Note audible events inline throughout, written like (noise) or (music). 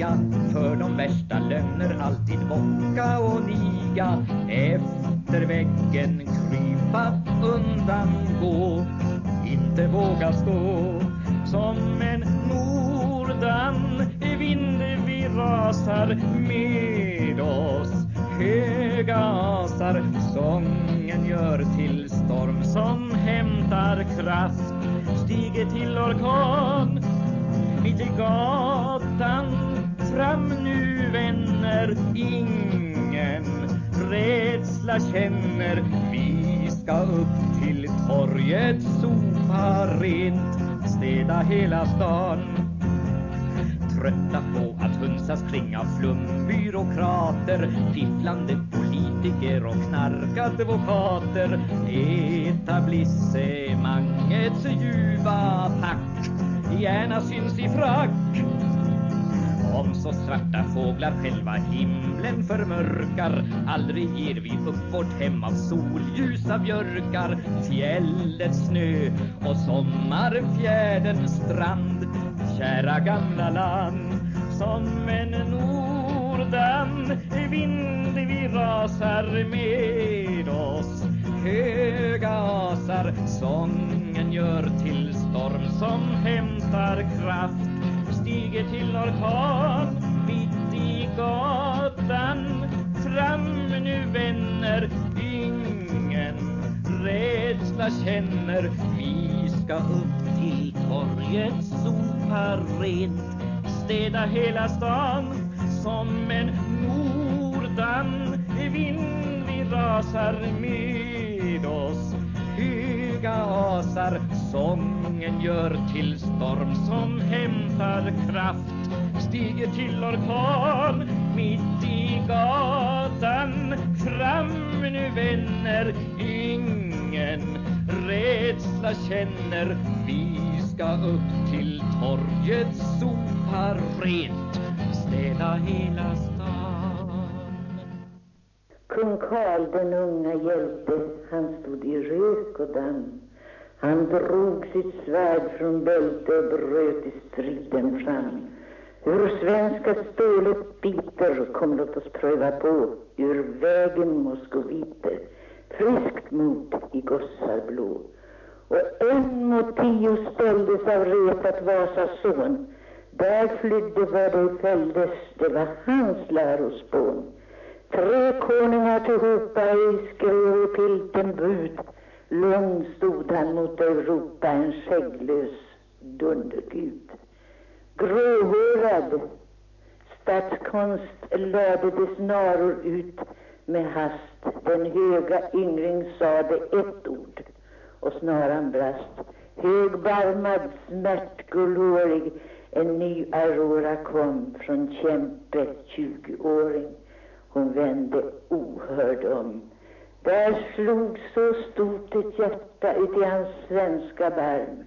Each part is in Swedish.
och För de värsta lögner alltid bocka och niga. Efter väggen krypa undan gå Inte våga stå som en nordan vind vi rasar med oss höga asar. Sången gör till storm som hämtar kraft Stiger till orkan rädsla känner Vi ska upp till torget, sopa rent, städa hela stan trötta på att hunsas kring av flumbyråkrater, fifflande politiker och knarkadvokater. Etablissemangets ljuva pack gärna syns i frack. Om så svarta fåglar själva himlen förmörkar. Aldrig ger vi upp vårt hem av solljusa björkar. Fjällets snö och sommarfjärdens strand. Kära gamla land som en nordan vind vi rasar med oss. Höga asar sången gör till storm som hämtar kraft stiger till orkan mitt i gatan. Fram nu vänner ingen rädsla känner. Vi ska upp till torget sopa rent städa hela stan som en nordan vind vi rasar med oss höga asar ingen gör till storm som hämtar kraft stiger till orkan mitt i gatan. Fram nu vänner ingen rädsla känner. Vi ska upp till torget sopa rent städa hela stan. Kung Karl den unge hjälte, han stod i rök och damm. Han drog sitt svärd från bälte och bröt i striden fram. Hur svenska stålet biter, kom låt oss pröva på, ur vägen moskoviter, friskt mod i gossar blå. Och en mot tio ställdes av retat Vasas son. Där flydde var de fälldes, det var hans lärospån. Tre konungar tillhopa ej skrev i pilten bud. Lugn stod han mot Europa, en skägglös dundergud. Gråhårad statskonst lade de snaror ut med hast. Den höga yngling sade ett ord och snaran brast. Högbarmad, smärtgulårig, en ny Aurora kom från kämpe, tjugoåring. Hon vände ohörd om. Där slog så stort ett hjärta uti hans svenska barm.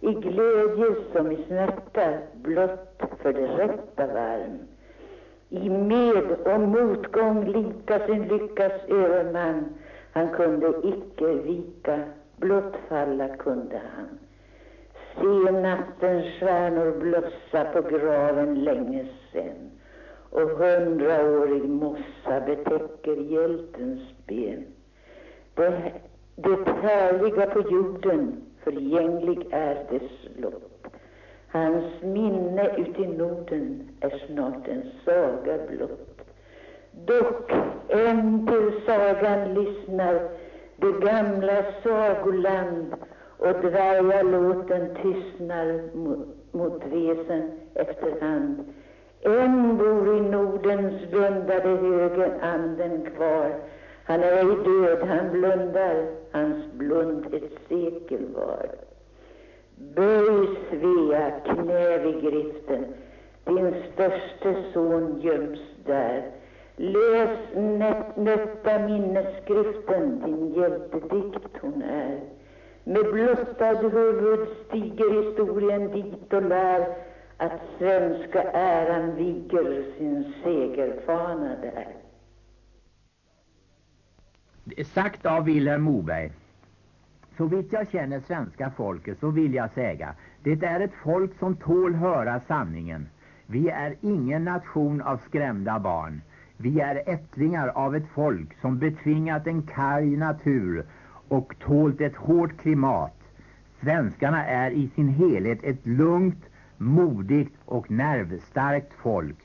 I glädje som i smärta, blott för det rätta varm. I med och motgång lika sin lyckas överman. Han kunde icke vika, blott falla kunde han. Se nattens stjärnor blossa på graven länge sen och hundraårig mossa betäcker hjältens ben. Det, det härliga på jorden förgänglig är dess lott. Hans minne uti Norden är snart en saga blott. Dock än till sagan lyssnar det gamla sagoland och dvärgalåten tystnar mot, vesen väsen efterhand. Än bor i Nordens blundade höger anden kvar. Han är ej död, han blundar, hans blund ett sekel var. Böj Svea, knä vid griften, din störste son göms där. Läs nötta minnesskriften, din hjältedikt hon är. Med blottad huvud stiger historien dit och lär att svenska äran viker sin segerfana där. Sagt av Vilhelm Moberg. Så vitt jag känner svenska folket så vill jag säga, det är ett folk som tål höra sanningen. Vi är ingen nation av skrämda barn. Vi är ättlingar av ett folk som betvingat en karg natur och tålt ett hårt klimat. Svenskarna är i sin helhet ett lugnt, modigt och nervstarkt folk.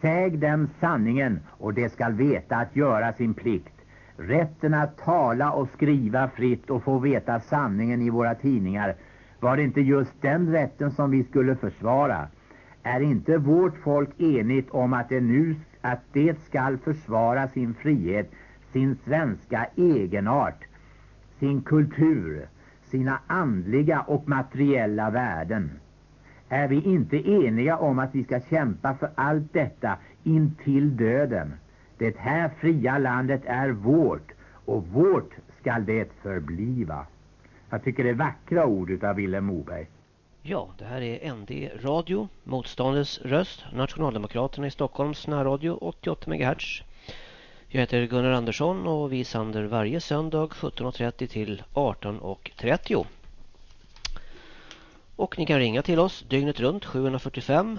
Säg dem sanningen och de skall veta att göra sin plikt. Rätten att tala och skriva fritt och få veta sanningen i våra tidningar, var det inte just den rätten som vi skulle försvara? Är inte vårt folk enigt om att det nu att det skall försvara sin frihet, sin svenska egenart, sin kultur, sina andliga och materiella värden? Är vi inte eniga om att vi ska kämpa för allt detta intill döden? Det här fria landet är vårt och vårt skall det förbliva. Jag tycker det är vackra ord av Vilhelm Moberg. Ja, det här är ND Radio, motståndets röst, Nationaldemokraterna i Stockholms närradio 88 MHz. Jag heter Gunnar Andersson och vi sänder varje söndag 17.30 till 18.30. Och ni kan ringa till oss dygnet runt 745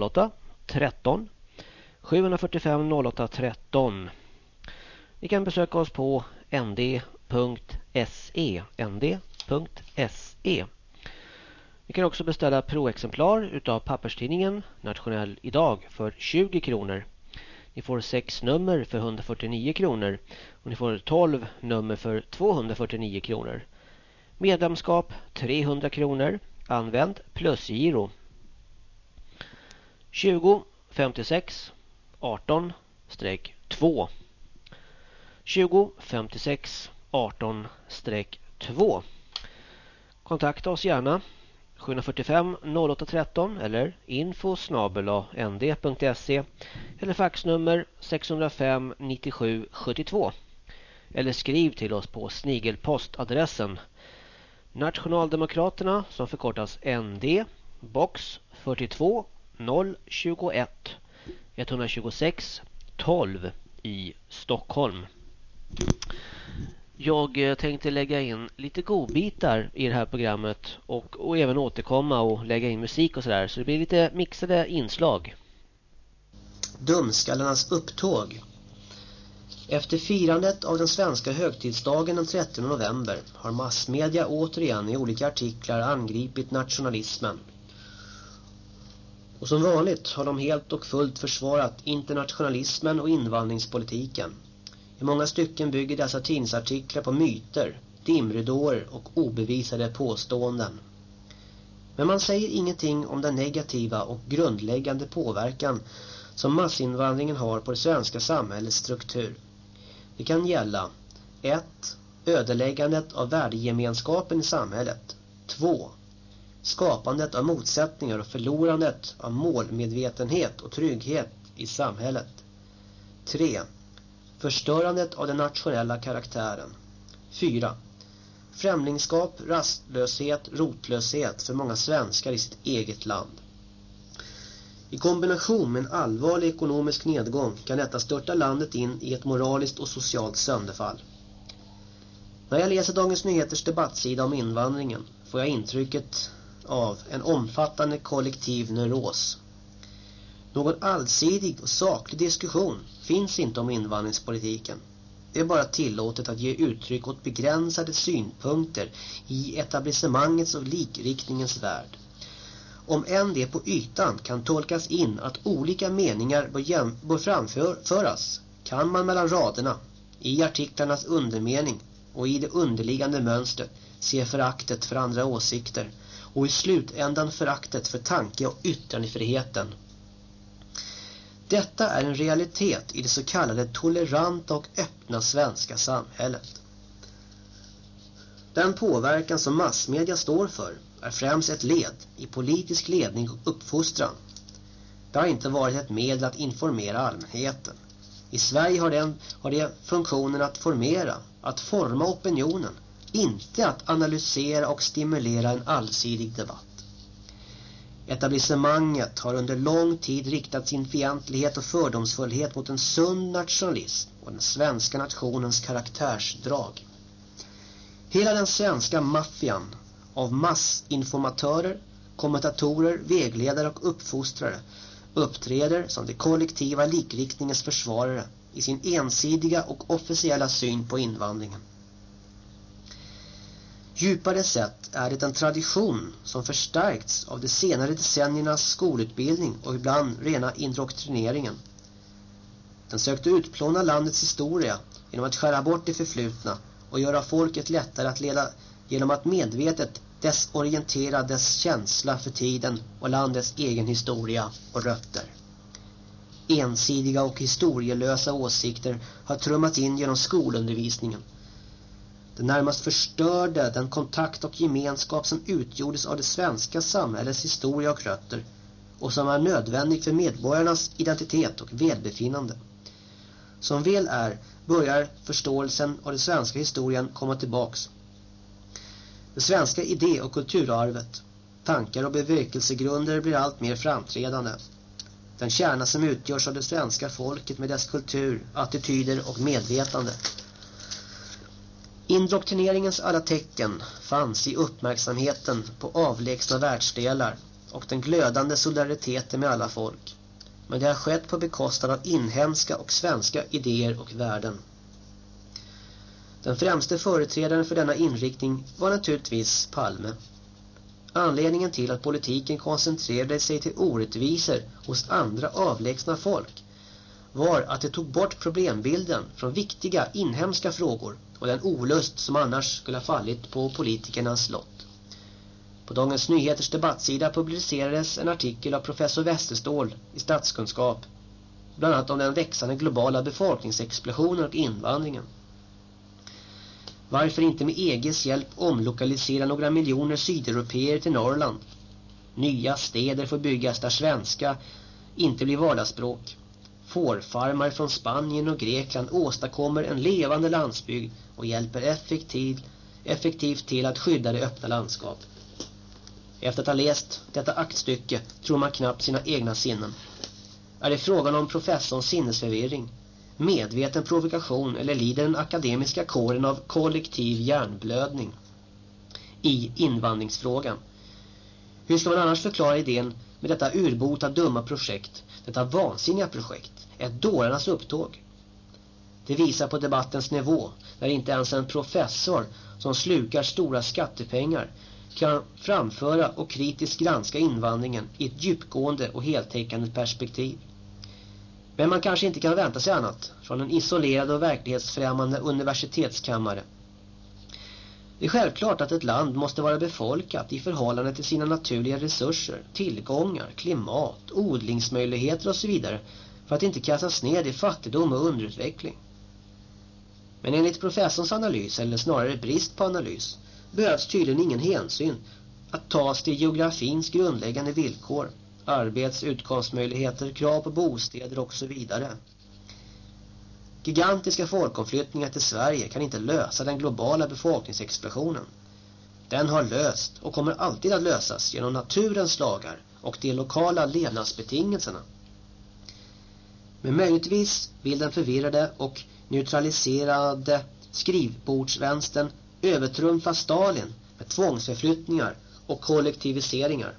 08 13 745 08 13. Ni kan besöka oss på nd.se nd.se Ni kan också beställa proexemplar utav papperstidningen Nationell idag för 20 kronor. Ni får 6 nummer för 149 kronor och ni får 12 nummer för 249 kronor. Medlemskap 300 kronor. Använd plusgiro. 20 56 18 2 20 56 18 2 Kontakta oss gärna. 745 08 13 eller info nd.se eller faxnummer 605 97 72 eller skriv till oss på snigelpostadressen. Nationaldemokraterna som förkortas ND box 42 021 126 12 i Stockholm. Jag eh, tänkte lägga in lite godbitar i det här programmet och, och även återkomma och lägga in musik och sådär. Så det blir lite mixade inslag. Dumskallarnas upptåg efter firandet av den svenska högtidsdagen den 30 november har massmedia återigen i olika artiklar angripit nationalismen. Och som vanligt har de helt och fullt försvarat internationalismen och invandringspolitiken. I många stycken bygger dessa tidningsartiklar på myter, dimridåer och obevisade påståenden. Men man säger ingenting om den negativa och grundläggande påverkan som massinvandringen har på det svenska samhällets struktur. Det kan gälla 1. Ödeläggandet av värdegemenskapen i samhället 2. Skapandet av motsättningar och förlorandet av målmedvetenhet och trygghet i samhället 3. Förstörandet av den nationella karaktären 4. Främlingskap, rastlöshet, rotlöshet för många svenskar i sitt eget land. I kombination med en allvarlig ekonomisk nedgång kan detta störta landet in i ett moraliskt och socialt sönderfall. När jag läser Dagens Nyheters debattsida om invandringen får jag intrycket av en omfattande kollektiv neuros. Någon allsidig och saklig diskussion finns inte om invandringspolitiken. Det är bara tillåtet att ge uttryck åt begränsade synpunkter i etablissemangets och likriktningens värld. Om än det på ytan kan tolkas in att olika meningar bör, bör framföras kan man mellan raderna, i artiklarnas undermening och i det underliggande mönstret se föraktet för andra åsikter och i slutändan föraktet för tanke- och yttrandefriheten. Detta är en realitet i det så kallade toleranta och öppna svenska samhället. Den påverkan som massmedia står för är främst ett led i politisk ledning och uppfostran. Det har inte varit ett medel att informera allmänheten. I Sverige har, den, har det funktionen att formera, att forma opinionen, inte att analysera och stimulera en allsidig debatt. Etablissemanget har under lång tid riktat sin fientlighet och fördomsfullhet mot en sund nationalism och den svenska nationens karaktärsdrag. Hela den svenska maffian av massinformatörer, kommentatorer, vägledare och uppfostrare uppträder som det kollektiva likriktningens försvarare i sin ensidiga och officiella syn på invandringen. Djupare sett är det en tradition som förstärkts av de senare decenniernas skolutbildning och ibland rena indoktrineringen. Den sökte utplåna landets historia genom att skära bort det förflutna och göra folket lättare att leda genom att medvetet desorientera dess känsla för tiden och landets egen historia och rötter. Ensidiga och historielösa åsikter har trummat in genom skolundervisningen det närmast förstörde den kontakt och gemenskap som utgjordes av det svenska samhällets historia och rötter och som är nödvändig för medborgarnas identitet och välbefinnande. Som väl är börjar förståelsen av den svenska historien komma tillbaks. Det svenska idé- och kulturarvet, tankar och bevekelsegrunder blir allt mer framträdande. Den kärna som utgörs av det svenska folket med dess kultur, attityder och medvetande Indoktrineringens alla tecken fanns i uppmärksamheten på avlägsna världsdelar och den glödande solidariteten med alla folk. Men det har skett på bekostnad av inhemska och svenska idéer och värden. Den främste företrädaren för denna inriktning var naturligtvis Palme. Anledningen till att politiken koncentrerade sig till orättvisor hos andra avlägsna folk var att det tog bort problembilden från viktiga inhemska frågor och den olust som annars skulle ha fallit på politikernas lott. På Dagens Nyheters debattsida publicerades en artikel av professor Westerstål i statskunskap bland annat om den växande globala befolkningsexplosionen och invandringen. Varför inte med EGs hjälp omlokalisera några miljoner sydeuropeer till Norrland? Nya städer får byggas där svenska inte blir vardagsspråk. Fårfarmar från Spanien och Grekland åstadkommer en levande landsbygd och hjälper effektivt, effektivt till att skydda det öppna landskapet. Efter att ha läst detta aktstycke tror man knappt sina egna sinnen. Är det frågan om professorns sinnesförvirring, medveten provokation eller lider den akademiska kåren av kollektiv hjärnblödning i invandringsfrågan? Hur ska man annars förklara idén med detta urbota dumma projekt, detta vansinniga projekt, ett dårarnas upptåg? Det visar på debattens nivå, när inte ens en professor som slukar stora skattepengar kan framföra och kritiskt granska invandringen i ett djupgående och heltäckande perspektiv. Men man kanske inte kan vänta sig annat från en isolerad och verklighetsfrämmande universitetskammare. Det är självklart att ett land måste vara befolkat i förhållande till sina naturliga resurser, tillgångar, klimat, odlingsmöjligheter och så vidare för att inte kastas ned i fattigdom och underutveckling. Men enligt professorns analys, eller snarare brist på analys, behövs tydligen ingen hänsyn att tas till geografins grundläggande villkor, arbets- utkomstmöjligheter, krav på bostäder och så vidare. Gigantiska folkomflyttningar till Sverige kan inte lösa den globala befolkningsexplosionen. Den har löst och kommer alltid att lösas genom naturens lagar och de lokala levnadsbetingelserna. Men möjligtvis vill den förvirrade och neutraliserade skrivbordsvänstern övertrumfa Stalin med tvångsförflyttningar och kollektiviseringar.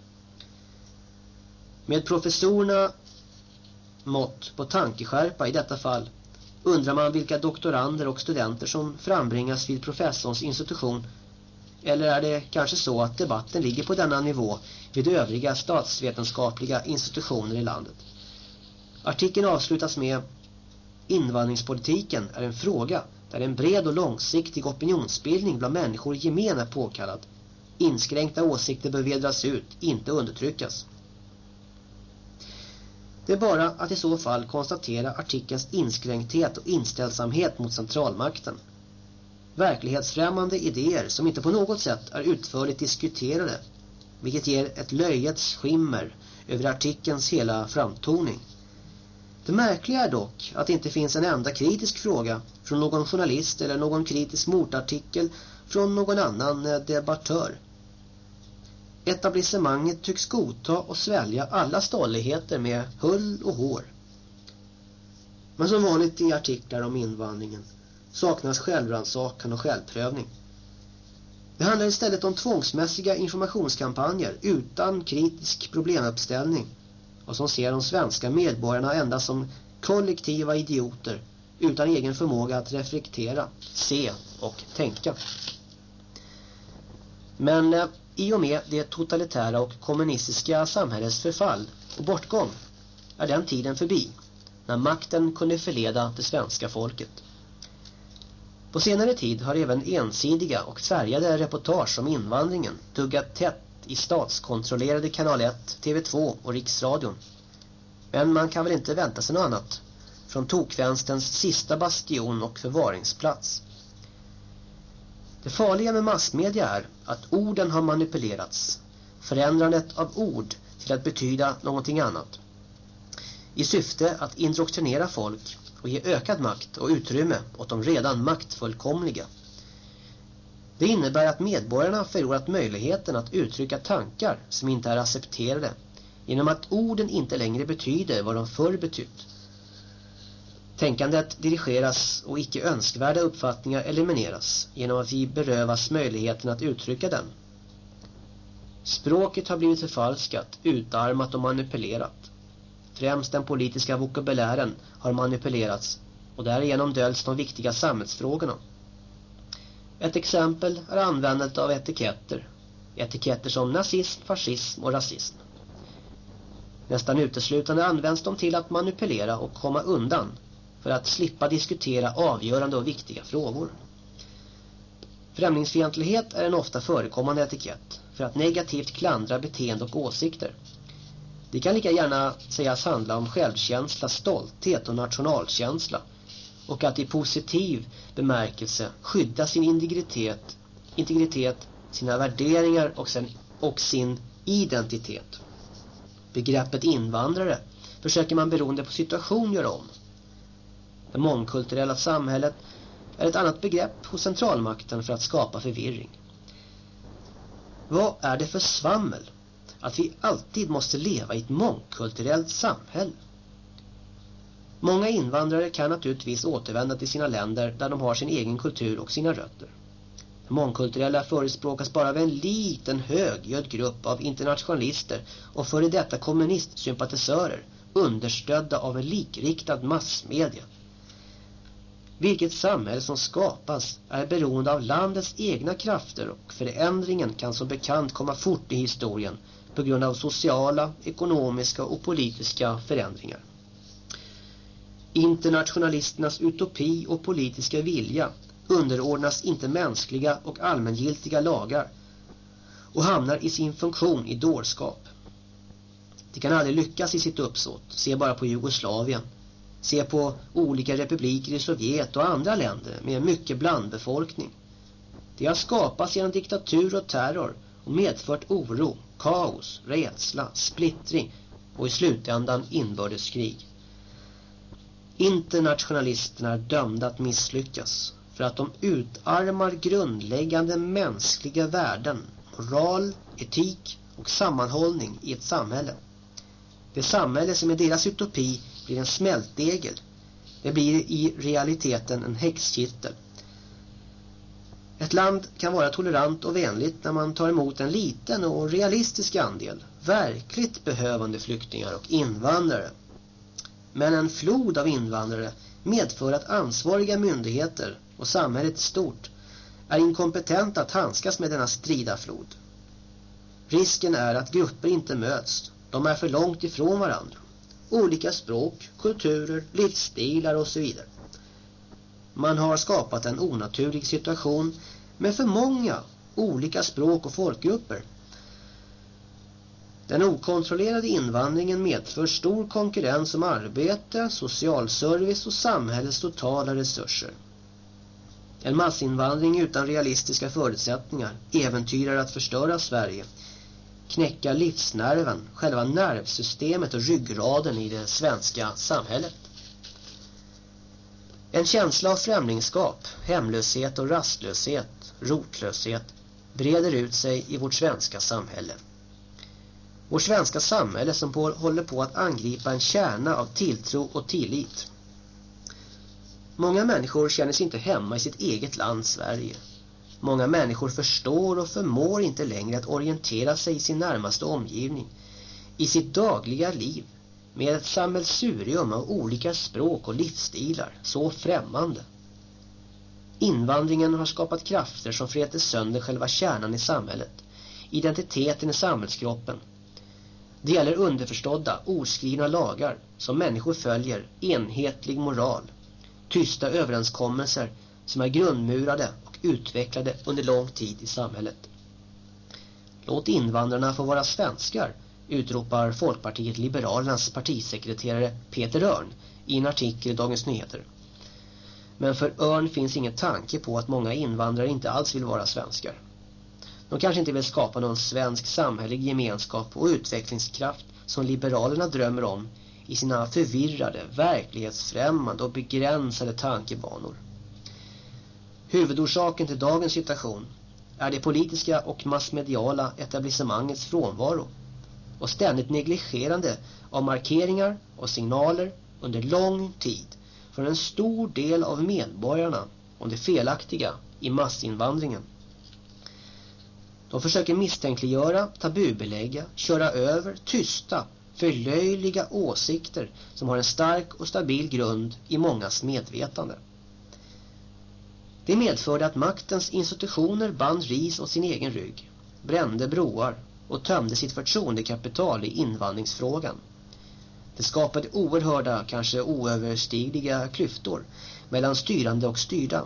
Med professorerna mått på tankeskärpa i detta fall undrar man vilka doktorander och studenter som frambringas vid professorns institution eller är det kanske så att debatten ligger på denna nivå vid övriga statsvetenskapliga institutioner i landet. Artikeln avslutas med Invandringspolitiken är en fråga där en bred och långsiktig opinionsbildning bland människor i gemen är påkallad. Inskränkta åsikter bör vedras ut, inte undertryckas. Det är bara att i så fall konstatera artikelns inskränkthet och inställsamhet mot centralmakten. Verklighetsfrämmande idéer som inte på något sätt är utförligt diskuterade, vilket ger ett löjets skimmer över artikelns hela framtoning. Det märkliga är dock att det inte finns en enda kritisk fråga från någon journalist eller någon kritisk motartikel från någon annan eh, debattör. Etablissemanget tycks godta och svälja alla stolligheter med hull och hår. Men som vanligt i artiklar om invandringen saknas självrannsakan och självprövning. Det handlar istället om tvångsmässiga informationskampanjer utan kritisk problemuppställning och som ser de svenska medborgarna endast som kollektiva idioter utan egen förmåga att reflektera, se och tänka. Men eh, i och med det totalitära och kommunistiska samhällets förfall och bortgång är den tiden förbi när makten kunde förleda det svenska folket. På senare tid har även ensidiga och färgade reportage om invandringen duggat tätt i statskontrollerade kanal 1, TV2 och Riksradion. Men man kan väl inte vänta sig något annat från tokvänstens sista bastion och förvaringsplats. Det farliga med massmedia är att orden har manipulerats. Förändrandet av ord till att betyda någonting annat. I syfte att indoktrinera folk och ge ökad makt och utrymme åt de redan maktfullkomliga. Det innebär att medborgarna förlorat möjligheten att uttrycka tankar som inte är accepterade genom att orden inte längre betyder vad de förr betytt. Tänkandet dirigeras och icke önskvärda uppfattningar elimineras genom att vi berövas möjligheten att uttrycka den. Språket har blivit förfalskat, utarmat och manipulerat. Främst den politiska vokabulären har manipulerats och därigenom döljs de viktiga samhällsfrågorna. Ett exempel är användandet av etiketter. Etiketter som nazism, fascism och rasism. Nästan uteslutande används de till att manipulera och komma undan för att slippa diskutera avgörande och viktiga frågor. Främlingsfientlighet är en ofta förekommande etikett för att negativt klandra beteende och åsikter. Det kan lika gärna sägas handla om självkänsla, stolthet och nationalkänsla och att i positiv bemärkelse skydda sin integritet, integritet sina värderingar och, sen, och sin identitet. Begreppet invandrare försöker man beroende på situation göra om. Det mångkulturella samhället är ett annat begrepp hos centralmakten för att skapa förvirring. Vad är det för svammel att vi alltid måste leva i ett mångkulturellt samhälle? Många invandrare kan naturligtvis återvända till sina länder där de har sin egen kultur och sina rötter. Det mångkulturella förespråkas bara av en liten högljudd grupp av internationalister och före detta kommunistsympatisörer understödda av en likriktad massmedia. Vilket samhälle som skapas är beroende av landets egna krafter och förändringen kan som bekant komma fort i historien på grund av sociala, ekonomiska och politiska förändringar. Internationalisternas utopi och politiska vilja underordnas inte mänskliga och allmängiltiga lagar och hamnar i sin funktion i dårskap. Det kan aldrig lyckas i sitt uppsåt. Se bara på Jugoslavien Se på olika republiker i Sovjet och andra länder med mycket blandbefolkning. Det har skapats genom diktatur och terror och medfört oro, kaos, rädsla, splittring och i slutändan inbördeskrig. Internationalisterna är dömda att misslyckas för att de utarmar grundläggande mänskliga värden, moral, etik och sammanhållning i ett samhälle. Det samhälle som är deras utopi blir en smältdegel. Det blir i realiteten en häxkittel. Ett land kan vara tolerant och vänligt när man tar emot en liten och realistisk andel verkligt behövande flyktingar och invandrare. Men en flod av invandrare medför att ansvariga myndigheter och samhället stort är inkompetenta att handskas med denna strida flod. Risken är att grupper inte möts. De är för långt ifrån varandra olika språk, kulturer, livsstilar och så vidare. Man har skapat en onaturlig situation med för många olika språk och folkgrupper. Den okontrollerade invandringen medför stor konkurrens om arbete, socialservice och samhällets totala resurser. En massinvandring utan realistiska förutsättningar äventyrar att förstöra Sverige knäcka livsnerven, själva nervsystemet och ryggraden i det svenska samhället. En känsla av främlingskap, hemlöshet och rastlöshet, rotlöshet breder ut sig i vårt svenska samhälle. Vårt svenska samhälle som på, håller på att angripa en kärna av tilltro och tillit. Många människor känner sig inte hemma i sitt eget land Sverige. Många människor förstår och förmår inte längre att orientera sig i sin närmaste omgivning, i sitt dagliga liv, med ett sammelsurium av olika språk och livsstilar, så främmande. Invandringen har skapat krafter som fräter sönder själva kärnan i samhället, identiteten i samhällskroppen. Det gäller underförstådda, oskrivna lagar som människor följer, enhetlig moral, tysta överenskommelser som är grundmurade och utvecklade under lång tid i samhället. Låt invandrarna få vara svenskar, utropar Folkpartiet Liberalernas partisekreterare Peter Örn i en artikel i Dagens Nyheter. Men för Örn finns ingen tanke på att många invandrare inte alls vill vara svenskar. De kanske inte vill skapa någon svensk samhällelig gemenskap och utvecklingskraft som liberalerna drömmer om i sina förvirrade, verklighetsfrämmande och begränsade tankebanor. Huvudorsaken till dagens situation är det politiska och massmediala etablissemangets frånvaro och ständigt negligerande av markeringar och signaler under lång tid från en stor del av medborgarna om det felaktiga i massinvandringen. De försöker misstänkliggöra, tabubelägga, köra över, tysta, förlöjliga åsikter som har en stark och stabil grund i mångas medvetande. Det medförde att maktens institutioner band ris åt sin egen rygg, brände broar och tömde sitt förtroendekapital i invandringsfrågan. Det skapade oerhörda, kanske oöverstigliga klyftor mellan styrande och styrda.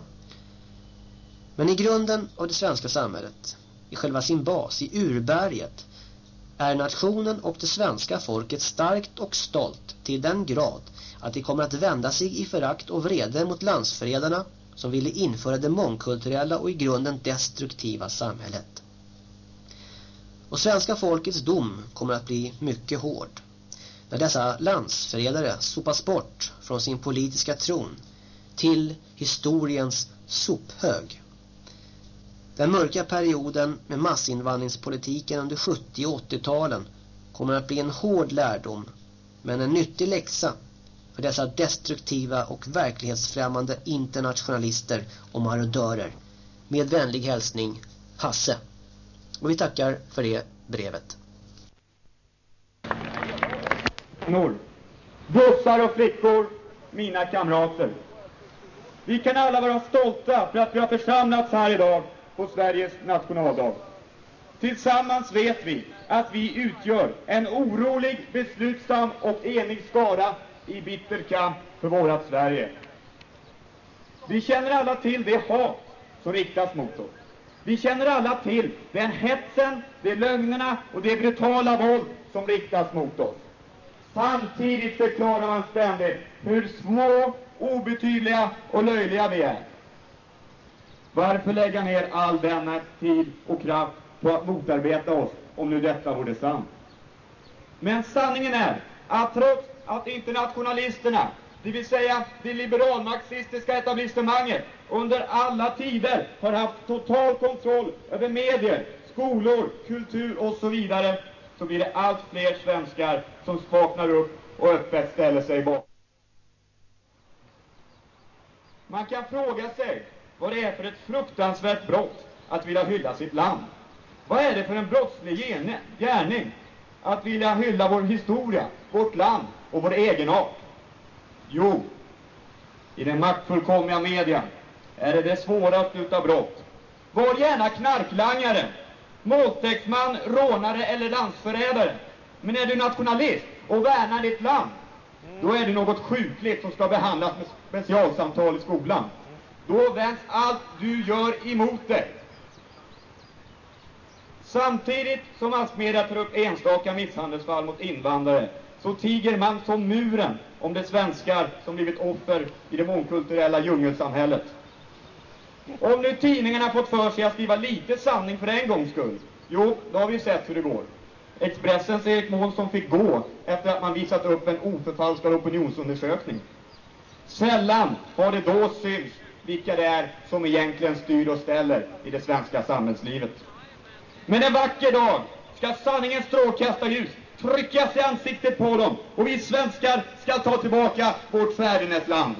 Men i grunden av det svenska samhället, i själva sin bas, i urberget, är nationen och det svenska folket starkt och stolt till den grad att de kommer att vända sig i förakt och vrede mot landsfredarna som ville införa det mångkulturella och i grunden destruktiva samhället. Och svenska folkets dom kommer att bli mycket hård när dessa landsfredare sopas bort från sin politiska tron till historiens sophög. Den mörka perioden med massinvandringspolitiken under 70- och 80-talen kommer att bli en hård lärdom men en nyttig läxa för dessa destruktiva och verklighetsfrämmande internationalister och marodörer. Med vänlig hälsning, Hasse. Och vi tackar för det brevet. Norr. Bussar och flickor, mina kamrater. Vi kan alla vara stolta för att vi har församlats här idag på Sveriges nationaldag. Tillsammans vet vi att vi utgör en orolig, beslutsam och enig skara i bitter kamp för vårat Sverige. Vi känner alla till det hat som riktas mot oss. Vi känner alla till den hetsen, de lögnerna och det brutala våld som riktas mot oss. Samtidigt förklarar man ständigt hur små, obetydliga och löjliga vi är. Varför lägga ner all denna tid och kraft på att motarbeta oss, om nu detta vore sant? Men sanningen är att trots att internationalisterna, det vill säga det liberalmarxistiska etablissemanget, under alla tider har haft total kontroll över medier, skolor, kultur och så vidare, så blir det allt fler svenskar som vaknar upp och öppet ställer sig bakom. Man kan fråga sig vad det är för ett fruktansvärt brott att vilja hylla sitt land. Vad är det för en brottslig gärning att vilja hylla vår historia, vårt land och vår egenart? Jo, i den maktfullkomliga media är det det svåraste utav brott. Var gärna knarklangare, måltäktsman, rånare eller landsförrädare. Men är du nationalist och värnar ditt land, då är det något sjukligt som ska behandlas med specialsamtal i skolan. Då vänds allt du gör emot dig. Samtidigt som massmedia tar upp enstaka misshandelsfall mot invandrare så tiger man som muren om de svenskar som blivit offer i det mångkulturella djungelsamhället. Om nu tidningarna fått för sig att skriva lite sanning för en gångs skull, jo, då har vi sett hur det går. Expressens Erik Månsson fick gå efter att man visat upp en oförfalskad opinionsundersökning. Sällan har det då synts vilka det är som egentligen styr och ställer i det svenska samhällslivet. Men en vacker dag ska sanningens strålkastarljus tryckas i ansiktet på dem och vi svenskar ska ta tillbaka vårt fädernesland.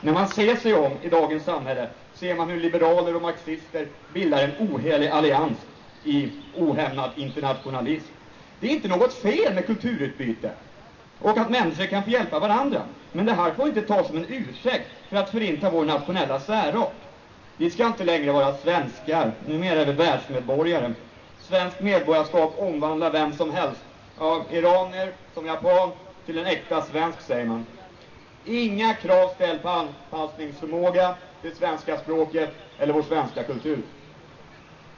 När man ser sig om i dagens samhälle ser man hur liberaler och marxister bildar en ohelig allians i ohämmad internationalism. Det är inte något fel med kulturutbyte och att människor kan få hjälpa varandra. Men det här får inte tas som en ursäkt för att förinta vår nationella särart. Vi ska inte längre vara svenskar, numera är vi världsmedborgare. Svenskt medborgarskap omvandlar vem som helst, av iranier som japan, till en äkta svensk säger man. Inga krav ställs på anpassningsförmåga, det svenska språket eller vår svenska kultur.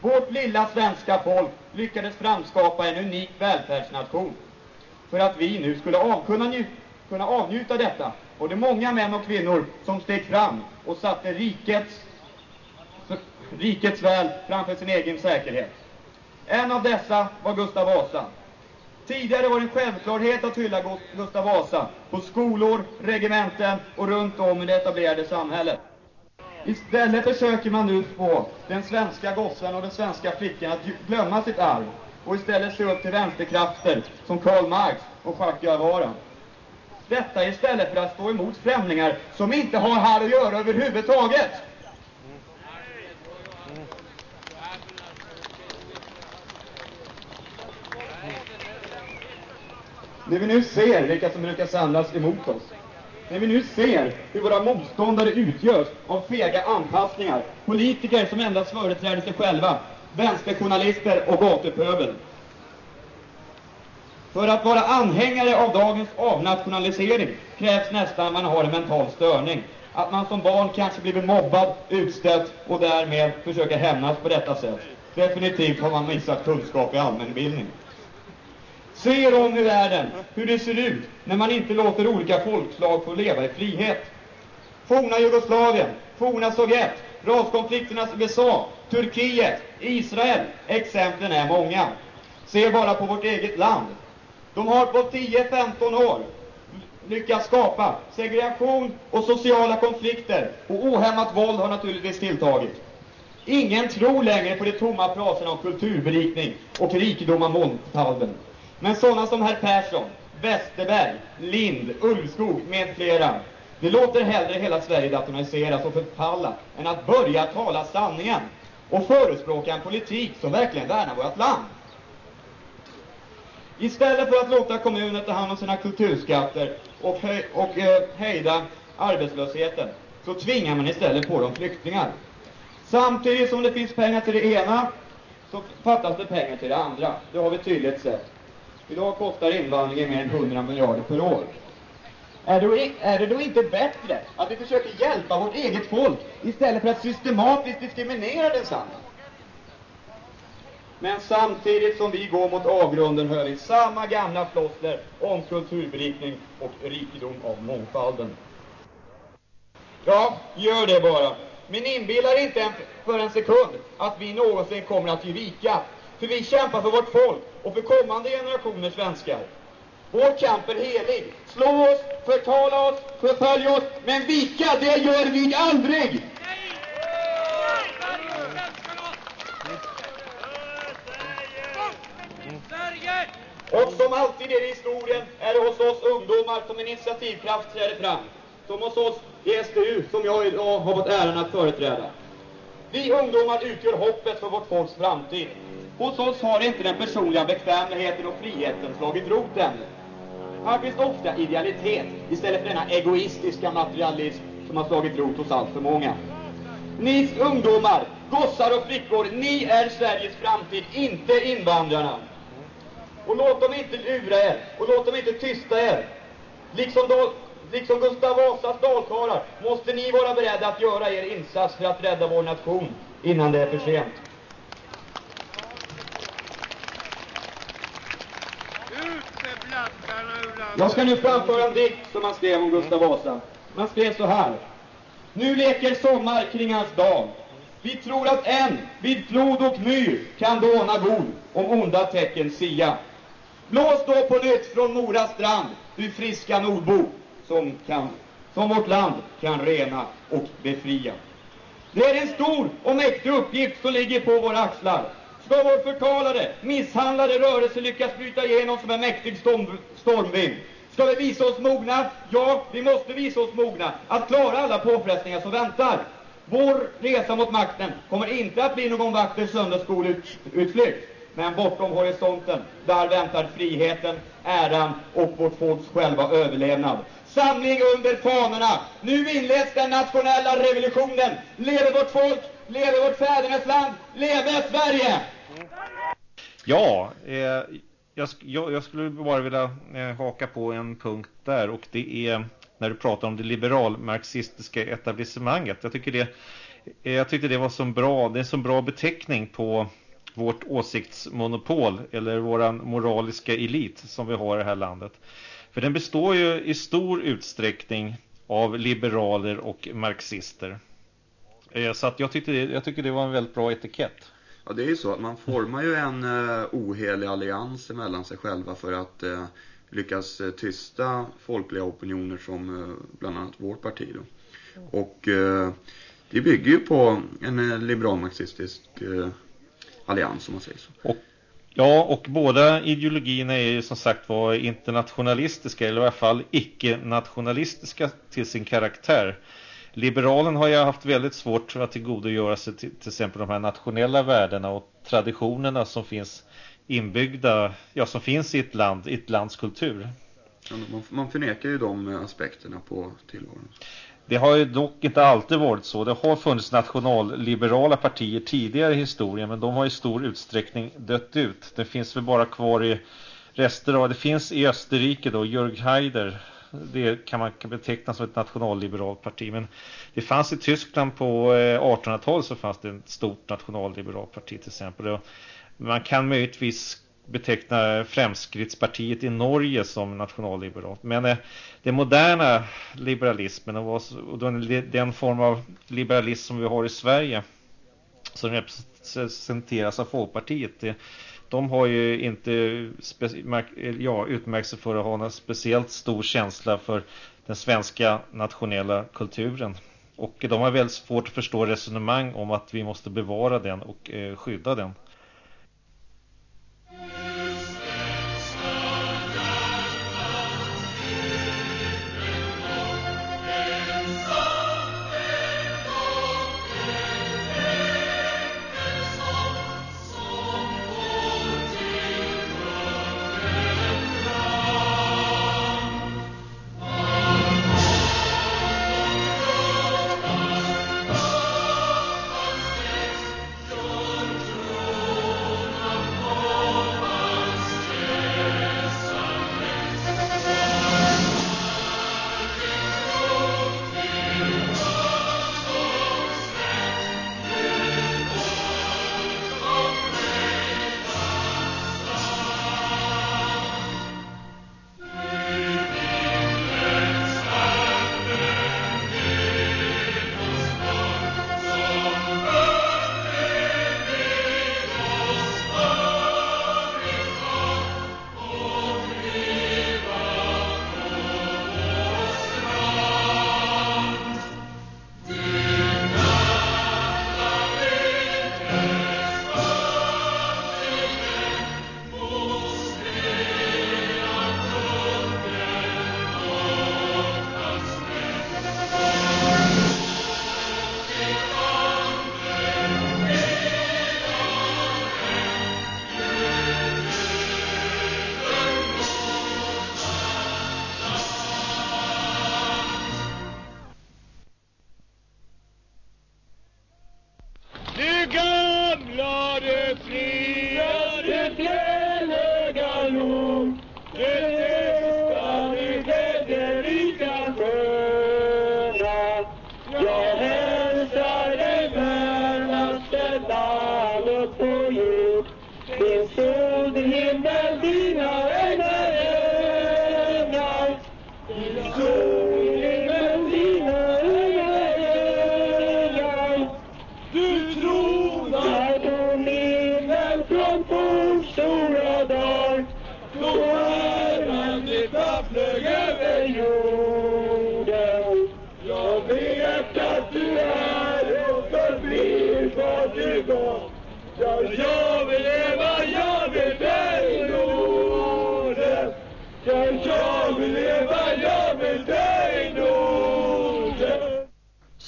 Vårt lilla svenska folk lyckades framskapa en unik välfärdsnation. För att vi nu skulle kunna, kunna avnjuta detta var det många män och kvinnor som steg fram och satte rikets, rikets väl framför sin egen säkerhet. En av dessa var Gustav Vasa. Tidigare var det en självklarhet att hylla Gustav Vasa på skolor, regementen och runt om i det etablerade samhället. Istället försöker man nu få den svenska gossen och den svenska flickan att glömma sitt arv och istället se upp till vänsterkrafter som Karl Marx och Jacques Guevara. Detta istället för att stå emot främlingar som inte har här att göra överhuvudtaget. När vi nu ser vilka som brukar samlas emot oss när vi nu ser hur våra motståndare utgörs av fega anpassningar, politiker som endast företräder sig själva, vänsterjournalister och gatupöbel. För att vara anhängare av dagens avnationalisering krävs nästan att man har en mental störning. Att man som barn kanske blivit mobbad, utstött och därmed försöker hämnas på detta sätt. Definitivt har man missat kunskap i allmänbildning. Se er om i världen hur det ser ut när man inte låter olika folkslag få leva i frihet. Forna Jugoslavien, forna Sovjet, raskonflikternas USA, Turkiet, Israel. Exemplen är många. Se bara på vårt eget land. De har på 10-15 år lyckats skapa segregation och sociala konflikter och ohämmat våld har naturligtvis tilltagit. Ingen tror längre på de tomma fraserna om kulturberikning och rikedom av mångfalden. Men sådana som herr Persson, Westerberg, Lind, Ulvskog med flera, det låter hellre hela Sverige datoriseras och förfalla än att börja tala sanningen och förespråka en politik som verkligen värnar vårt land. Istället för att låta kommuner ta hand om sina kulturskatter och, höj och eh, hejda arbetslösheten så tvingar man istället på dem flyktingar. Samtidigt som det finns pengar till det ena så fattas det pengar till det andra. Det har vi tydligt sett. Idag kostar invandringen mer än 100 miljarder per år. Är det, då, är det då inte bättre att vi försöker hjälpa vårt eget folk istället för att systematiskt diskriminera densamma? Men samtidigt som vi går mot avgrunden hör vi samma gamla floskler om kulturberikning och rikedom av mångfalden. Ja, gör det bara. Men inbillar inte för en sekund att vi någonsin kommer att ge vika för vi kämpar för vårt folk och för kommande generationer svenskar. Vår kamp är helig. Slå oss, förtala oss, förfölj oss, men vika, det gör vi aldrig! Och som alltid i historien är det hos oss ungdomar som en initiativkraft träder fram. Som hos oss i SDU, som jag idag har fått äran att företräda. Vi ungdomar utgör hoppet för vårt folks framtid. Hos oss har inte den personliga bekvämligheten och friheten slagit rot ännu. Här finns ofta idealitet istället för denna egoistiska materialism som har slagit rot hos allt för många. Ni ungdomar, gossar och flickor, ni är Sveriges framtid, inte invandrarna. Och låt dem inte lura er, och låt dem inte tysta er. Liksom, då, liksom Gustav Vasas dalkarlar måste ni vara beredda att göra er insats för att rädda vår nation innan det är för sent. Jag ska nu framföra en dikt som han skrev om Gustav Vasa. Man skrev så här. Nu leker sommar kring hans dag. Vi tror att en vid flod och myr kan dåna god om onda tecken sia. Blås då på nytt från Mora strand, du friska nordbo, som, kan, som vårt land kan rena och befria. Det är en stor och mäktig uppgift som ligger på våra axlar. Ska vår förtalade, misshandlade rörelse lyckas bryta igenom som en mäktig stormvind? Ska vi visa oss mogna? Ja, vi måste visa oss mogna att klara alla påfrestningar som väntar. Vår resa mot makten kommer inte att bli någon vacker söndagsskoleutflykt. Men bortom horisonten, där väntar friheten, äran och vårt folks själva överlevnad. Samling under fanorna! Nu inleds den nationella revolutionen! Leve vårt folk! Leve vårt fädernesland! Leve Sverige! Ja, eh, jag, jag, skulle bara vilja eh, haka på en punkt där och det är när du pratar om det liberalmarxistiska etablissemanget. Jag tycker det, eh, jag tyckte det var så bra, det är en så bra beteckning på vårt åsiktsmonopol eller våran moraliska elit som vi har i det här landet. För den består ju i stor utsträckning av liberaler och marxister. Eh, så att jag, tyckte det, jag tycker det var en väldigt bra etikett. Ja, det är ju så att man formar ju en eh, ohelig allians mellan sig själva för att eh, lyckas eh, tysta folkliga opinioner som eh, bland annat vårt parti då. Och eh, det bygger ju på en eh, liberal-marxistisk allians om man säger så. Och, ja, och båda ideologierna är ju som sagt var internationalistiska eller i alla fall icke-nationalistiska till sin karaktär. Liberalen har ju haft väldigt svårt att tillgodogöra sig till, till exempel de här nationella värdena och traditionerna som finns inbyggda, ja som finns i ett land, i ett lands kultur. Man, man förnekar ju de aspekterna på tillvaron. Det har ju dock inte alltid varit så. Det har funnits nationalliberala partier tidigare i historien men de har i stor utsträckning dött ut. Det finns väl bara kvar i rester av, det finns i Österrike då, Jörg Haider. Det kan man beteckna som ett nationalliberalt parti. Men det fanns i Tyskland på eh, 1800-talet så fanns det ett stort nationalliberalt parti till exempel. Man kan möjligtvis beteckna Fremskrittspartiet i Norge som nationalliberalt. Men eh, den moderna liberalismen och, och den, den form av liberalism som vi har i Sverige som representeras av Folkpartiet det, de har ju inte eh, ja, utmärkt sig för att ha någon speciellt stor känsla för den svenska nationella kulturen. Och de har väldigt svårt att förstå resonemang om att vi måste bevara den och eh, skydda den.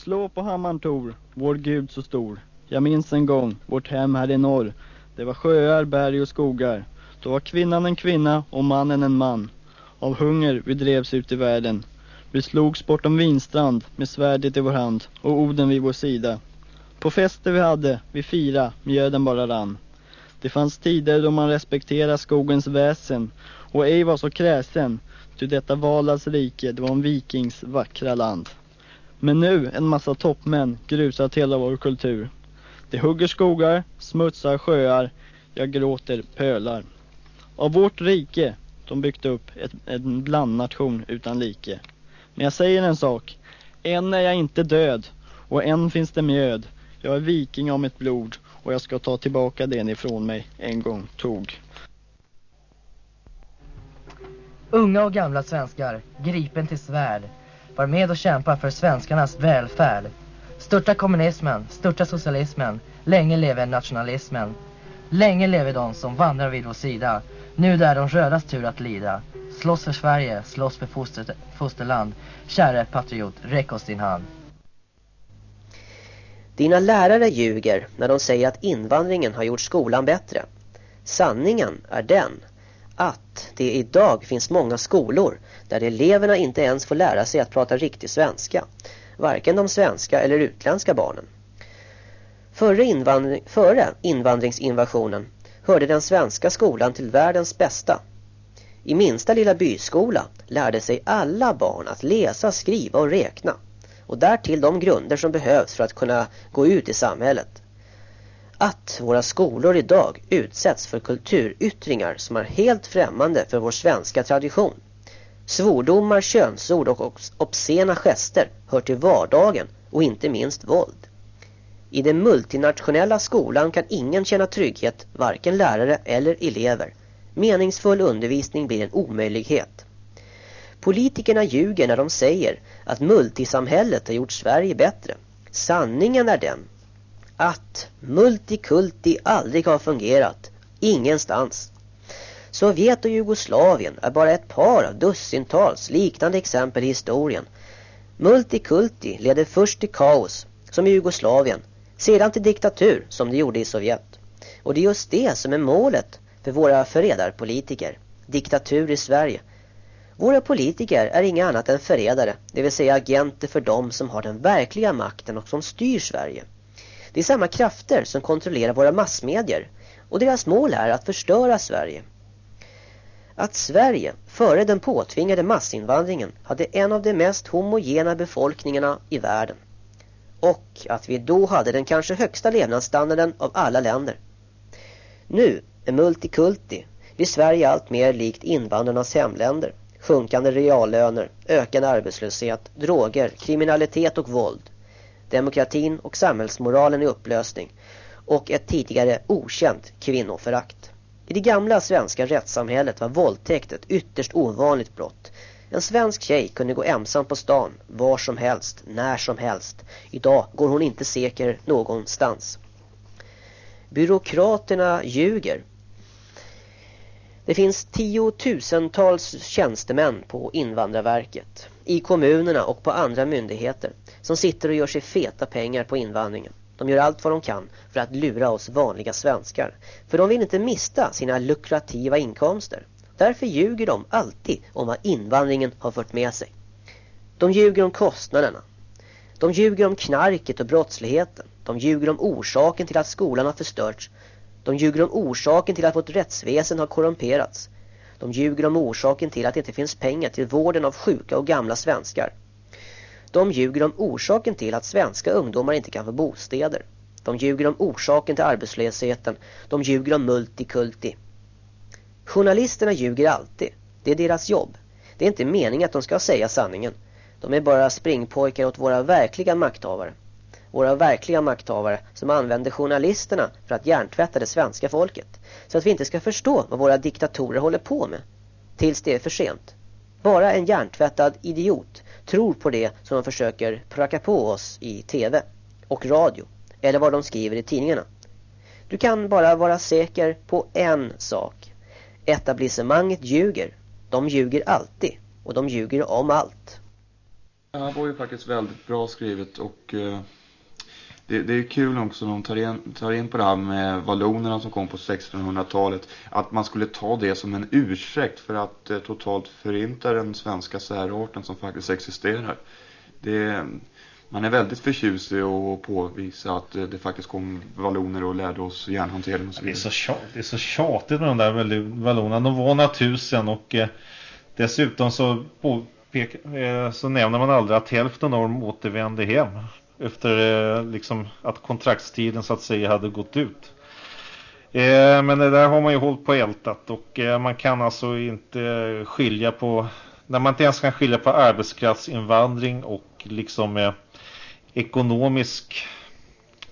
Slå på hammaren Tor, vår Gud så stor. Jag minns en gång, vårt hem här i norr. Det var sjöar, berg och skogar. Då var kvinnan en kvinna och mannen en man. Av hunger vi drevs ut i världen. Vi slogs bortom Vinstrand med svärdet i vår hand och Oden vid vår sida. På fester vi hade, vi fira, mjöden bara rann. Det fanns tider då man respekterade skogens väsen och ej var så kräsen, ty detta Valas rike, det var en vikings vackra land. Men nu en massa toppmän grusat hela vår kultur. De hugger skogar, smutsar sjöar, jag gråter pölar. Av vårt rike, de byggt upp ett, en blandnation utan like. Men jag säger en sak, än är jag inte död och än finns det mjöd. Jag är viking av mitt blod och jag ska ta tillbaka det ni från mig en gång tog. Unga och gamla svenskar, gripen till svärd, var med och kämpa för svenskarnas välfärd. Störta kommunismen, störta socialismen, länge leve nationalismen. Länge leve de som vandrar vid vår sida. Nu det är de rödas tur att lida. Slåss för Sverige, slåss för foster, fosterland. Käre patriot, räck oss din hand. Dina lärare ljuger när de säger att invandringen har gjort skolan bättre. Sanningen är den att det idag finns många skolor där eleverna inte ens får lära sig att prata riktig svenska. Varken de svenska eller utländska barnen. Före, invandring, före invandringsinvasionen hörde den svenska skolan till världens bästa. I minsta lilla byskola lärde sig alla barn att läsa, skriva och räkna. Och därtill de grunder som behövs för att kunna gå ut i samhället. Att våra skolor idag utsätts för kulturyttringar som är helt främmande för vår svenska tradition. Svordomar, könsord och obscena gester hör till vardagen och inte minst våld. I den multinationella skolan kan ingen känna trygghet, varken lärare eller elever. Meningsfull undervisning blir en omöjlighet. Politikerna ljuger när de säger att multisamhället har gjort Sverige bättre. Sanningen är den att multikulti aldrig har fungerat. Ingenstans. Sovjet och Jugoslavien är bara ett par av dussintals liknande exempel i historien. Multikulti leder först till kaos, som i Jugoslavien, sedan till diktatur, som det gjorde i Sovjet. Och det är just det som är målet för våra förrädarpolitiker. Diktatur i Sverige. Våra politiker är inga annat än förrädare, det vill säga agenter för dem som har den verkliga makten och som styr Sverige. Det är samma krafter som kontrollerar våra massmedier och deras mål är att förstöra Sverige. Att Sverige, före den påtvingade massinvandringen, hade en av de mest homogena befolkningarna i världen. Och att vi då hade den kanske högsta levnadsstandarden av alla länder. Nu är multikulti blir Sverige allt mer likt invandrarnas hemländer. Sjunkande reallöner, ökande arbetslöshet, droger, kriminalitet och våld. Demokratin och samhällsmoralen i upplösning och ett tidigare okänt kvinnoförakt. I det gamla svenska rättssamhället var våldtäkt ett ytterst ovanligt brott. En svensk tjej kunde gå ensam på stan, var som helst, när som helst. Idag går hon inte säker någonstans. Byråkraterna ljuger. Det finns tiotusentals tjänstemän på Invandrarverket, i kommunerna och på andra myndigheter som sitter och gör sig feta pengar på invandringen. De gör allt vad de kan för att lura oss vanliga svenskar. För de vill inte mista sina lukrativa inkomster. Därför ljuger de alltid om vad invandringen har fört med sig. De ljuger om kostnaderna. De ljuger om knarket och brottsligheten. De ljuger om orsaken till att skolan har förstörts. De ljuger om orsaken till att vårt rättsväsen har korrumperats. De ljuger om orsaken till att det inte finns pengar till vården av sjuka och gamla svenskar. De ljuger om orsaken till att svenska ungdomar inte kan få bostäder. De ljuger om orsaken till arbetslösheten. De ljuger om multikulti. Journalisterna ljuger alltid. Det är deras jobb. Det är inte meningen att de ska säga sanningen. De är bara springpojkar åt våra verkliga makthavare. Våra verkliga makthavare som använder journalisterna för att hjärntvätta det svenska folket. Så att vi inte ska förstå vad våra diktatorer håller på med. Tills det är för sent. Bara en hjärntvättad idiot tror på det som de försöker pracka på oss i tv och radio. Eller vad de skriver i tidningarna. Du kan bara vara säker på en sak. Etablissemanget ljuger. De ljuger alltid. Och de ljuger om allt. Det här var ju faktiskt väldigt bra skrivet och eh, det, det är kul också när de tar in, tar in på det här med vallonerna som kom på 1600-talet. Att man skulle ta det som en ursäkt för att eh, totalt förinta den svenska särarten som faktiskt existerar. Det, man är väldigt förtjust i att påvisa att det faktiskt kom valloner och lärde oss järnhantering och så vidare. Det är så, tjat, det är så tjatigt med de där vallonerna. De var natusen och eh, dessutom så, påpek, eh, så nämner man aldrig att hälften av dem återvände hem. Efter eh, liksom att kontraktstiden så att säga hade gått ut. Eh, men det där har man ju hållit på ältat och eh, man kan alltså inte skilja på när man inte ens kan skilja på arbetskraftsinvandring och liksom eh, ekonomisk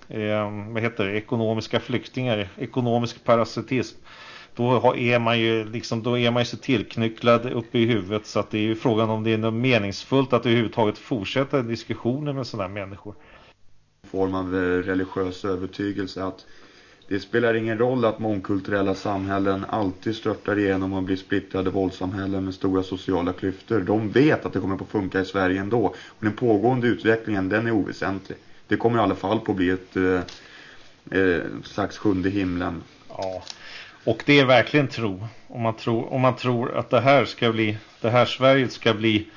eh, vad heter det, ekonomiska flyktingar, ekonomisk parasitism då är man ju liksom då är man ju så tillknycklad uppe i huvudet så att det är ju frågan om det är något meningsfullt att överhuvudtaget fortsätta diskussioner med sådana människor. Form av religiös övertygelse att det spelar ingen roll att mångkulturella samhällen alltid störtar igenom och blir splittrade våldsamhällen med stora sociala klyftor. De vet att det kommer att funka i Sverige ändå. Och den pågående utvecklingen, den är oväsentlig. Det kommer i alla fall på att bli ett eh, eh, slags sjunde himlen. Ja, och det är verkligen tro. Om man tror, om man tror att det här ska bli, det här Sverige ska bli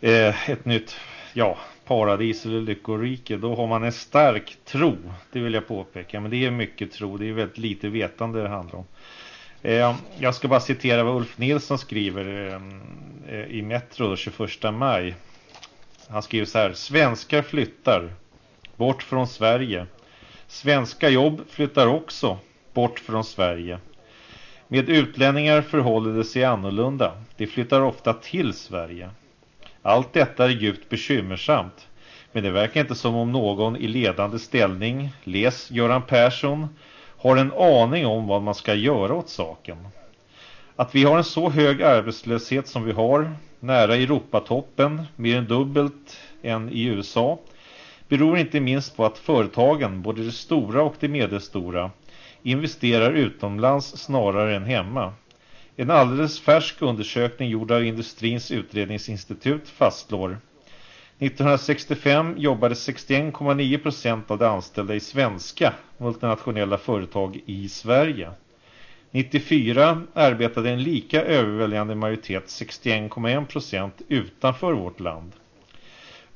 eh, ett nytt, ja, paradis eller lyckorike, då har man en stark tro. Det vill jag påpeka. Men det är mycket tro. Det är väldigt lite vetande det handlar om. Eh, jag ska bara citera vad Ulf Nilsson skriver eh, eh i Metro 21 maj. Han skriver så här. Svenskar flyttar bort från Sverige. Svenska jobb flyttar också bort från Sverige. Med utlänningar förhåller det sig annorlunda. De flyttar ofta till Sverige. Allt detta är djupt bekymmersamt. Men det verkar inte som om någon i ledande ställning, läs Göran Persson, har en aning om vad man ska göra åt saken. Att vi har en så hög arbetslöshet som vi har, nära Europatoppen, mer än dubbelt än i USA, beror inte minst på att företagen, både de stora och de medelstora, investerar utomlands snarare än hemma. En alldeles färsk undersökning gjord av Industrins utredningsinstitut fastslår 1965 jobbade 61,9% av de anställda i svenska multinationella företag i Sverige. 94 arbetade en lika överväldigande majoritet 61,1% utanför vårt land.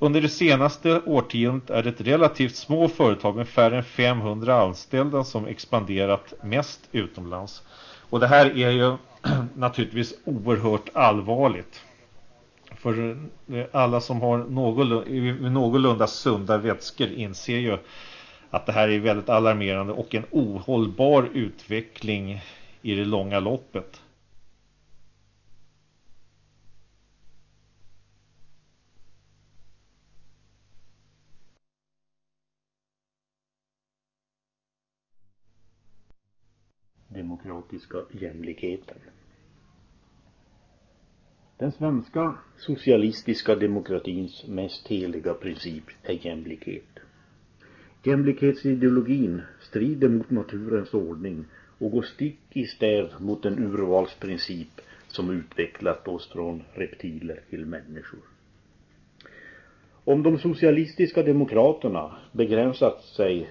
Under det senaste årtiondet är det relativt små företag med färre än 500 anställda som expanderat mest utomlands. Och det här är ju (clears throat) naturligtvis oerhört allvarligt. För eh, alla som har någorlunda, någorlunda sunda vätskor inser ju att det här är väldigt alarmerande och en ohållbar utveckling i det långa loppet. Demokratiska jämlikheten. Den svenska socialistiska demokratins mest heliga princip är jämlikhet. Jämlikhetsideologin strider mot naturens ordning och går stick i stäv mot den urvalsprincip som utvecklat oss från reptiler till människor. Om de socialistiska demokraterna begränsat sig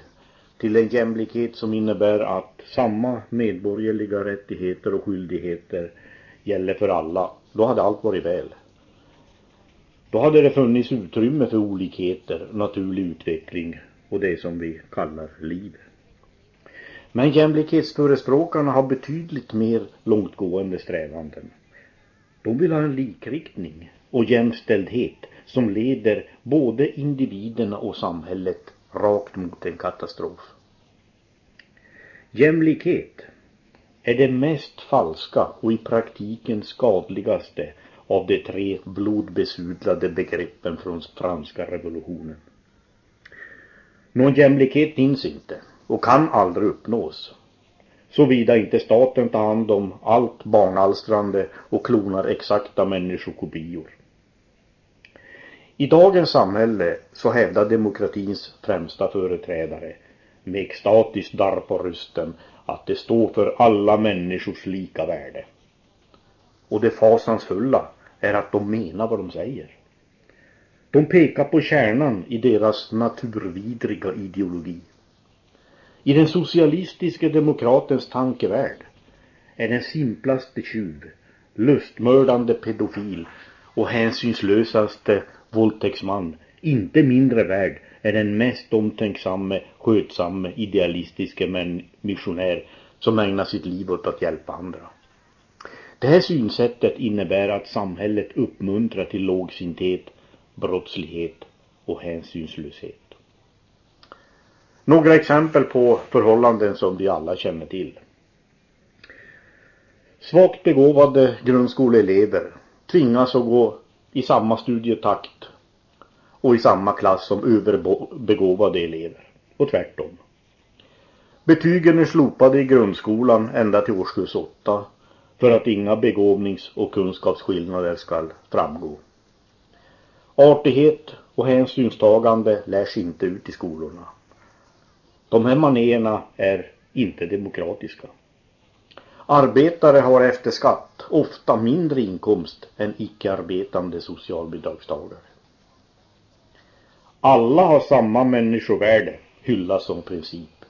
till en jämlikhet som innebär att samma medborgerliga rättigheter och skyldigheter gäller för alla, då hade allt varit väl. Då hade det funnits utrymme för olikheter, naturlig utveckling och det som vi kallar liv. Men jämlikhetsförespråkarna har betydligt mer långtgående strävanden. De vill ha en likriktning och jämställdhet som leder både individerna och samhället rakt mot en katastrof. Jämlikhet är det mest falska och i praktiken skadligaste av de tre blodbesudlade begreppen från franska revolutionen. Någon jämlikhet finns inte och kan aldrig uppnås såvida inte staten tar hand om allt barnalstrande och klonar exakta människokopior. I dagens samhälle så hävdar demokratins främsta företrädare med extatiskt darr på rösten att det står för alla människors lika värde. Och det fasansfulla är att de menar vad de säger. De pekar på kärnan i deras naturvidriga ideologi. I den socialistiska demokratens tankevärld är den simplaste tjuv, lustmördande pedofil och hänsynslösaste våldtäktsman inte mindre värd är den mest omtänksamme, skötsamme, idealistiske men missionär som ägnar sitt liv åt att hjälpa andra. Det här synsättet innebär att samhället uppmuntrar till lågsinthet, brottslighet och hänsynslöshet. Några exempel på förhållanden som vi alla känner till. Svagt begåvade grundskoleelever tvingas att gå i samma studietakt och i samma klass som överbegåvade elever och tvärtom. Betygen är slopade i grundskolan ända till årskurs 8 för att inga begåvnings- och kunskapsskillnader ska framgå. Artighet och hänsynstagande lärs inte ut i skolorna. De här manéerna är inte demokratiska. Arbetare har efter skatt ofta mindre inkomst än icke-arbetande socialbidragstagare. Alla har samma människovärde hyllas som princip.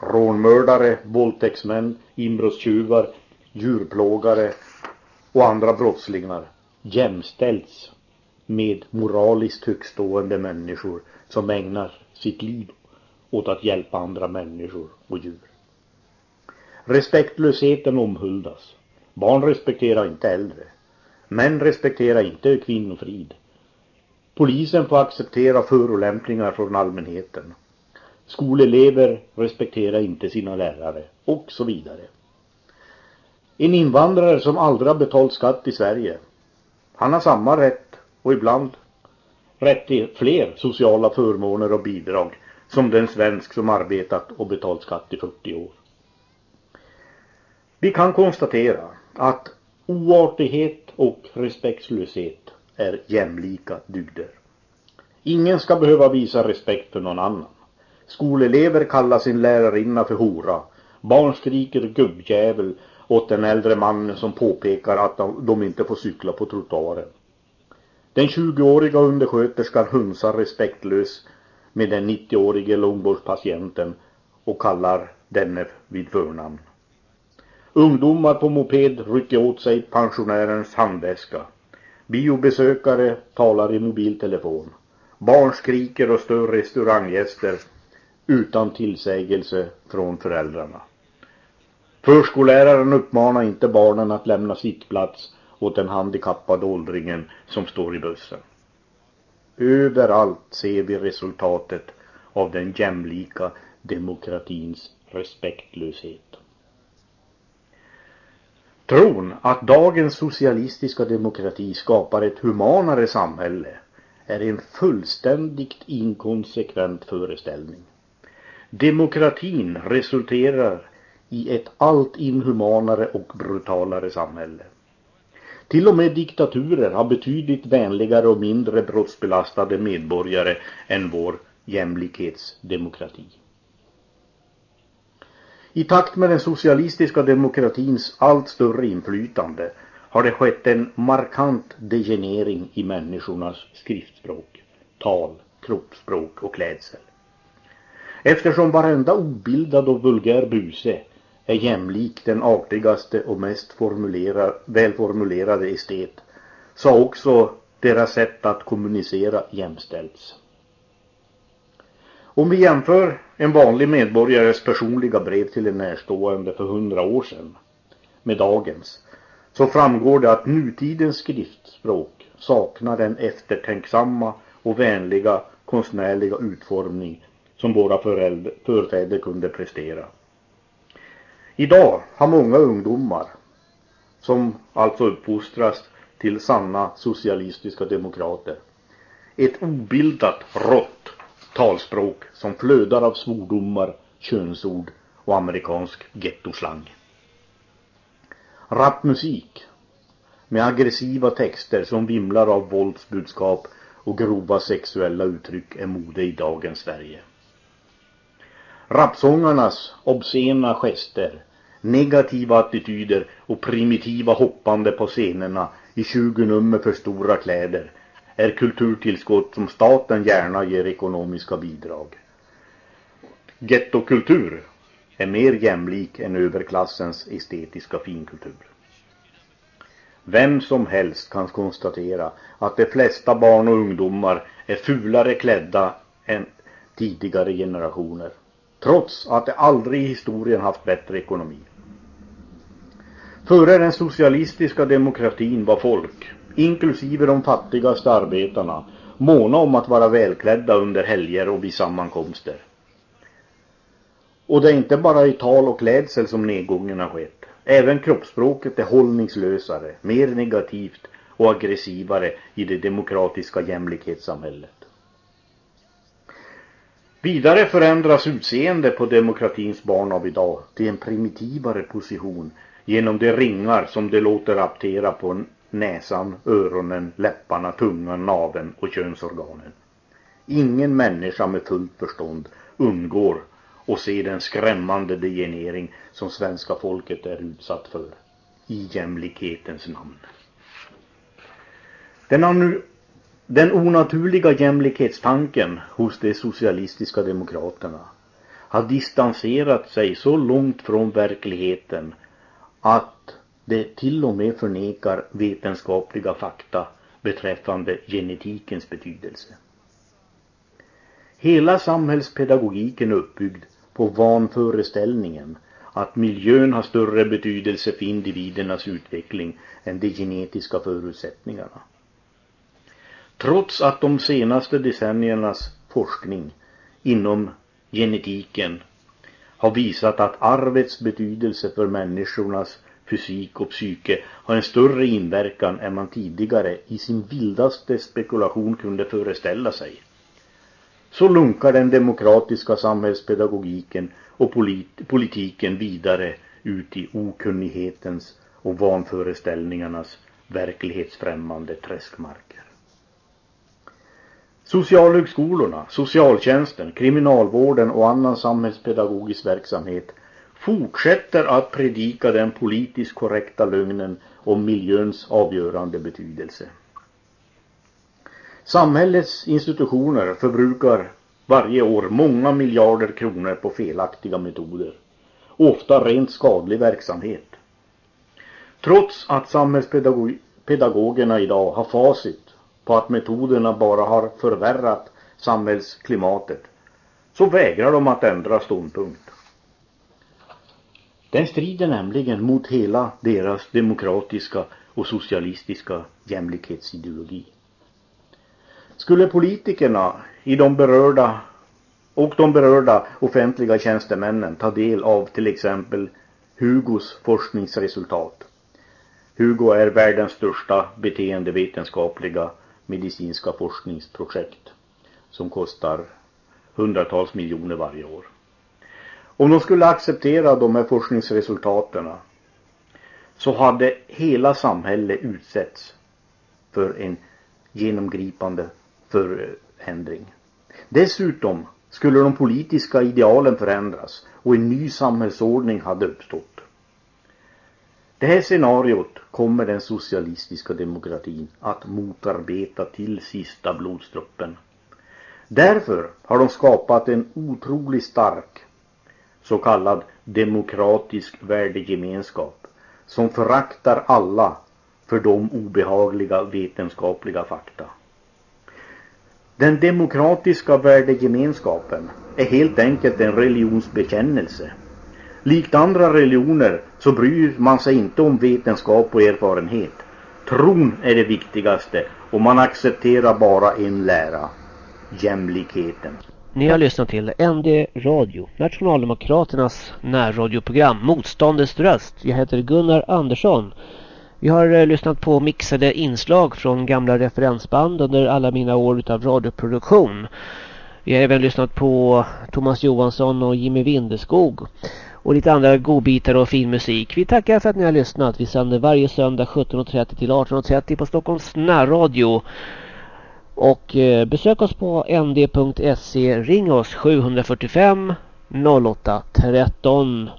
Rånmördare, våldtäktsmän, inbrottstjuvar, djurplågare och andra brottslingar jämställs med moraliskt högstående människor som ägnar sitt liv åt att hjälpa andra människor och djur. Respektlösheten omhuldas. Barn respekterar inte äldre. Män respekterar inte kvinnofrid. Polisen får acceptera förolämpningar från allmänheten. Skolelever respekterar inte sina lärare och så vidare. En invandrare som aldrig har betalt skatt i Sverige, han har samma rätt och ibland rätt till fler sociala förmåner och bidrag som den svensk som arbetat och betalt skatt i 40 år. Vi kan konstatera att oartighet och respektlöshet är jämlika dygder. Ingen ska behöva visa respekt för någon annan. Skolelever kallar sin lärarinna för hora. Barn skriker gubbjävel åt den äldre mannen som påpekar att de inte får cykla på trottoaren. Den 20-åriga undersköterskan hunsar respektlös med den 90-årige långvårdspatienten och kallar denne vid förnamn. Ungdomar på moped rycker åt sig pensionärens handväska. Biobesökare talar i mobiltelefon. Barn skriker och stör restauranggäster utan tillsägelse från föräldrarna. Förskolläraren uppmanar inte barnen att lämna sittplats åt den handikappade åldringen som står i bussen. Överallt ser vi resultatet av den jämlika demokratins respektlöshet. Tron att dagens socialistiska demokrati skapar ett humanare samhälle är en fullständigt inkonsekvent föreställning. Demokratin resulterar i ett allt inhumanare och brutalare samhälle. Till och med diktaturer har betydligt vänligare och mindre brottsbelastade medborgare än vår jämlikhetsdemokrati. I takt med den socialistiska demokratins allt större inflytande har det skett en markant degenering i människornas skriftspråk, tal, kroppsspråk och klädsel. Eftersom varenda obildad och vulgär buse är jämlik den artigaste och mest välformulerade estet så har också deras sätt att kommunicera jämställts. Om vi jämför en vanlig medborgares personliga brev till en närstående för hundra år sedan med dagens så framgår det att nutidens skriftspråk saknar den eftertänksamma och vänliga konstnärliga utformning som våra förfäder kunde prestera. Idag har många ungdomar som alltså uppfostras till sanna socialistiska demokrater ett obildat rått talspråk som flödar av svordomar, könsord och amerikansk gettoslang. Rapmusik med aggressiva texter som vimlar av våldsbudskap och grova sexuella uttryck är mode i dagens Sverige. Rapsångarnas obscena gester, negativa attityder och primitiva hoppande på scenerna i 20 nummer för stora kläder är kulturtillskott som staten gärna ger ekonomiska bidrag. Gettokultur är mer jämlik än överklassens estetiska finkultur. Vem som helst kan konstatera att de flesta barn och ungdomar är fulare klädda än tidigare generationer. Trots att de aldrig i historien haft bättre ekonomi. Före den socialistiska demokratin var folk, inklusive de fattigaste arbetarna, måna om att vara välklädda under helger och vid sammankomster. Och det är inte bara i tal och klädsel som nedgången har skett. Även kroppsspråket är hållningslösare, mer negativt och aggressivare i det demokratiska jämlikhetssamhället. Vidare förändras utseende på demokratins barn av idag till en primitivare position genom de ringar som de låter aptera på näsan, öronen, läpparna, tungan, naven och könsorganen. Ingen människa med fullt förstånd undgår och se den skrämmande degenering som svenska folket är utsatt för i jämlikhetens namn. Den, den onaturliga jämlikhetstanken hos de socialistiska demokraterna har distanserat sig så långt från verkligheten att det till och med förnekar vetenskapliga fakta beträffande genetikens betydelse. Hela samhällspedagogiken är uppbyggd på vanföreställningen att miljön har större betydelse för individernas utveckling än de genetiska förutsättningarna. Trots att de senaste decenniernas forskning inom genetiken har visat att arvets betydelse för människornas fysik och psyke har en större inverkan än man tidigare i sin vildaste spekulation kunde föreställa sig så lunkar den demokratiska samhällspedagogiken och polit politiken vidare ut i okunnighetens och vanföreställningarnas verklighetsfrämmande träskmarker. Socialhögskolorna, socialtjänsten, kriminalvården och annan samhällspedagogisk verksamhet fortsätter att predika den politiskt korrekta lögnen om miljöns avgörande betydelse. Samhällets institutioner förbrukar varje år många miljarder kronor på felaktiga metoder. Ofta rent skadlig verksamhet. Trots att samhällspedagogerna idag har facit på att metoderna bara har förvärrat samhällsklimatet så vägrar de att ändra ståndpunkt. Den strider nämligen mot hela deras demokratiska och socialistiska jämlikhetsideologi. Skulle politikerna i de berörda och de berörda offentliga tjänstemännen ta del av till exempel Hugos forskningsresultat. Hugo är världens största beteendevetenskapliga medicinska forskningsprojekt som kostar hundratals miljoner varje år. Om de skulle acceptera de här forskningsresultaten så hade hela samhället utsätts för en genomgripande förändring. Dessutom skulle de politiska idealen förändras och en ny samhällsordning hade uppstått. Det här scenariot kommer den socialistiska demokratin att motarbeta till sista blodsdroppen. Därför har de skapat en otroligt stark så kallad demokratisk värdegemenskap som föraktar alla för de obehagliga vetenskapliga fakta. Den demokratiska värdegemenskapen är helt enkelt en religionsbekännelse. Likt andra religioner så bryr man sig inte om vetenskap och erfarenhet. Tron är det viktigaste och man accepterar bara en lära. Jämlikheten. Ni har lyssnat till ND Radio, Nationaldemokraternas närradioprogram Motståndets röst. Jag heter Gunnar Andersson. Vi har eh, lyssnat på mixade inslag från gamla referensband under alla mina år utav radioproduktion. Vi har även lyssnat på Thomas Johansson och Jimmy Windeskog och lite andra godbitar och fin musik. Vi tackar för att ni har lyssnat. Vi sänder varje söndag 17.30 till 18.30 på Stockholms närradio. Och eh, besök oss på nd.se. Ring oss 745 08 13.